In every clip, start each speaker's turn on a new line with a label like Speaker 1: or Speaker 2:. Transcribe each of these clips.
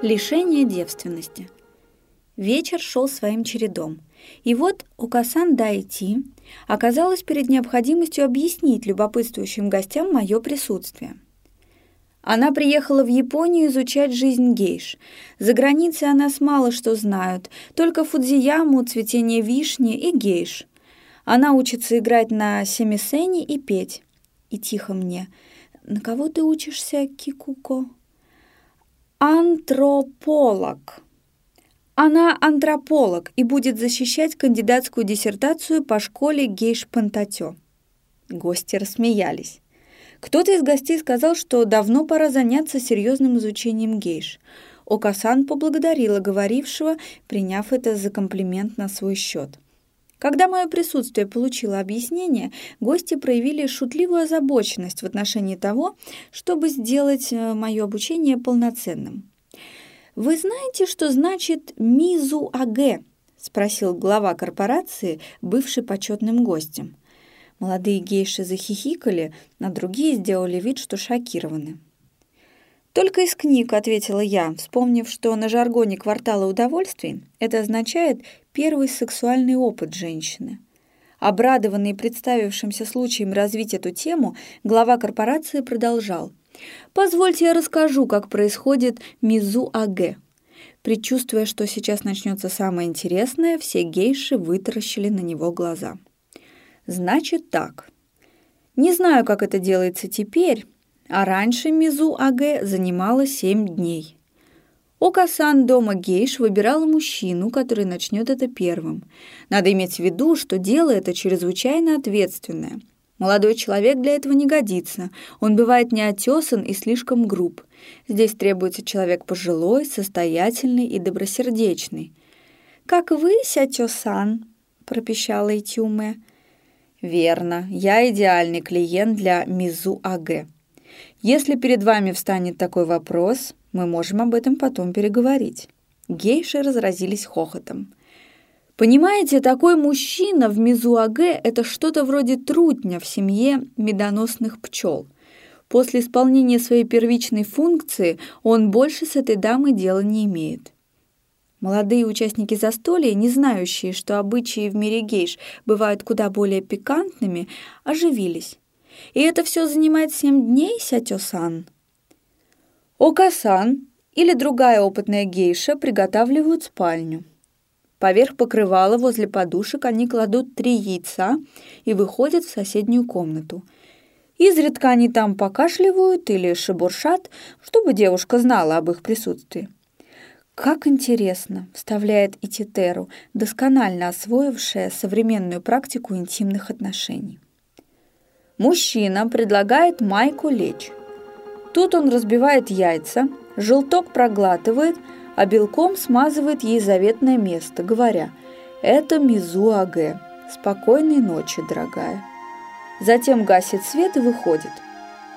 Speaker 1: Лишение девственности. Вечер шел своим чередом. И вот Укасан Дайти оказалась перед необходимостью объяснить любопытствующим гостям мое присутствие. Она приехала в Японию изучать жизнь гейш. За границей о нас мало что знают, только фудзияму, цветение вишни и гейш. Она учится играть на семисене и петь. И тихо мне. «На кого ты учишься, Кикуко?» Антрополог. Она антрополог и будет защищать кандидатскую диссертацию по школе Гейш Пантатё. Гости рассмеялись. Кто-то из гостей сказал, что давно пора заняться серьезным изучением гейш. Окасан поблагодарила говорившего, приняв это за комплимент на свой счет. Когда мое присутствие получило объяснение, гости проявили шутливую озабоченность в отношении того, чтобы сделать э, мое обучение полноценным. «Вы знаете, что значит «мизу-аге»?» — спросил глава корпорации, бывший почетным гостем. Молодые гейши захихикали, а другие сделали вид, что шокированы. «Только из книг», — ответила я, вспомнив, что на жаргоне квартала удовольствий это означает «первый сексуальный опыт женщины». Обрадованный представившимся случаем развить эту тему, глава корпорации продолжал. «Позвольте я расскажу, как происходит мизу-аге». Предчувствуя, что сейчас начнется самое интересное, все гейши вытаращили на него глаза. «Значит так. Не знаю, как это делается теперь, а раньше Мизу Аге занимала семь дней. Окасан дома гейш выбирала мужчину, который начнет это первым. Надо иметь в виду, что дело это чрезвычайно ответственное. Молодой человек для этого не годится. Он бывает неотесан и слишком груб. Здесь требуется человек пожилой, состоятельный и добросердечный. «Как вы, Сятё-сан?» – пропищала Итюме. «Верно, я идеальный клиент для Мизу Аге», если перед вами встанет такой вопрос, мы можем об этом потом переговорить». Гейши разразились хохотом. Понимаете, такой мужчина в Мизуаге – это что-то вроде трутня в семье медоносных пчел. После исполнения своей первичной функции он больше с этой дамой дела не имеет. Молодые участники застолья, не знающие, что обычаи в мире гейш бывают куда более пикантными, оживились. И это все занимает семь дней, Сятё-сан?» Окасан или другая опытная гейша приготавливают спальню. Поверх покрывала возле подушек они кладут три яйца и выходят в соседнюю комнату. Изредка они там покашливают или шебуршат, чтобы девушка знала об их присутствии. «Как интересно!» — вставляет Ититеру, досконально освоившая современную практику интимных отношений. Мужчина предлагает Майку лечь. Тут он разбивает яйца, желток проглатывает, а белком смазывает ей заветное место, говоря «Это Мизуаге. Спокойной ночи, дорогая». Затем гасит свет и выходит.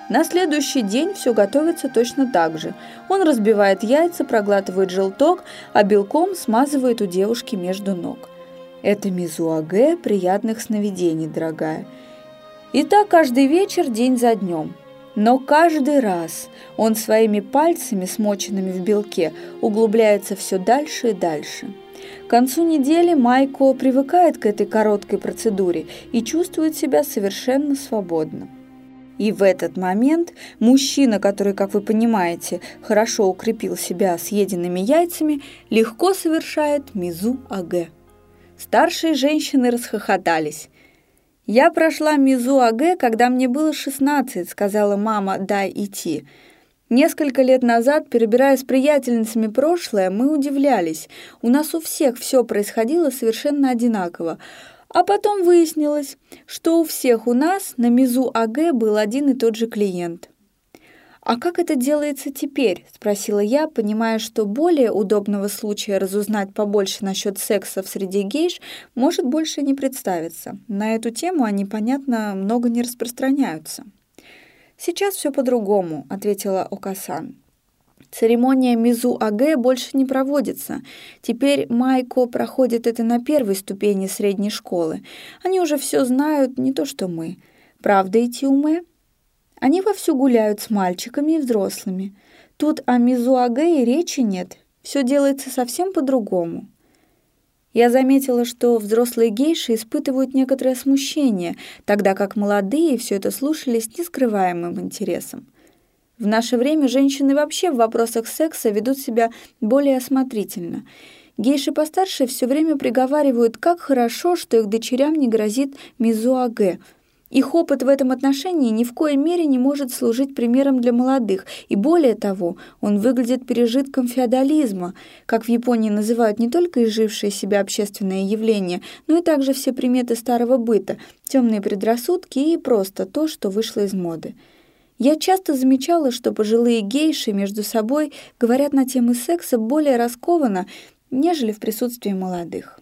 Speaker 1: На следующий день все готовится точно так же. Он разбивает яйца, проглатывает желток, а белком смазывает у девушки между ног. Это Мизуаге приятных сновидений, дорогая. И так каждый вечер, день за днем. Но каждый раз он своими пальцами, смоченными в белке, углубляется все дальше и дальше. К концу недели Майко привыкает к этой короткой процедуре и чувствует себя совершенно свободно. И в этот момент мужчина, который, как вы понимаете, хорошо укрепил себя съеденными яйцами, легко совершает мизу-аге. Старшие женщины расхохотались. «Я прошла Мизуаге, когда мне было 16», — сказала мама «дай идти». Несколько лет назад, перебирая с приятельницами прошлое, мы удивлялись. У нас у всех все происходило совершенно одинаково. А потом выяснилось, что у всех у нас на Мизу АГ был один и тот же клиент. «А как это делается теперь?» – спросила я, понимая, что более удобного случая разузнать побольше насчет секса в среде гейш может больше не представиться. На эту тему они, понятно, много не распространяются. «Сейчас все по-другому», – ответила Окасан. Церемония Мизу АГ больше не проводится. Теперь Майко проходит это на первой ступени средней школы. Они уже все знают, не то что мы. Правда, Итиуме? Они вовсю гуляют с мальчиками и взрослыми. Тут о Мизуаге и речи нет, все делается совсем по-другому. Я заметила, что взрослые гейши испытывают некоторое смущение, тогда как молодые все это слушали с нескрываемым интересом. В наше время женщины вообще в вопросах секса ведут себя более осмотрительно. Гейши постарше все время приговаривают, как хорошо, что их дочерям не грозит мизуаге – их опыт в этом отношении ни в коей мере не может служить примером для молодых, и более того, он выглядит пережитком феодализма, как в Японии называют не только изжившие себя общественные явления, но и также все приметы старого быта, темные предрассудки и просто то, что вышло из моды. Я часто замечала, что пожилые гейши между собой говорят на темы секса более раскованно, нежели в присутствии молодых.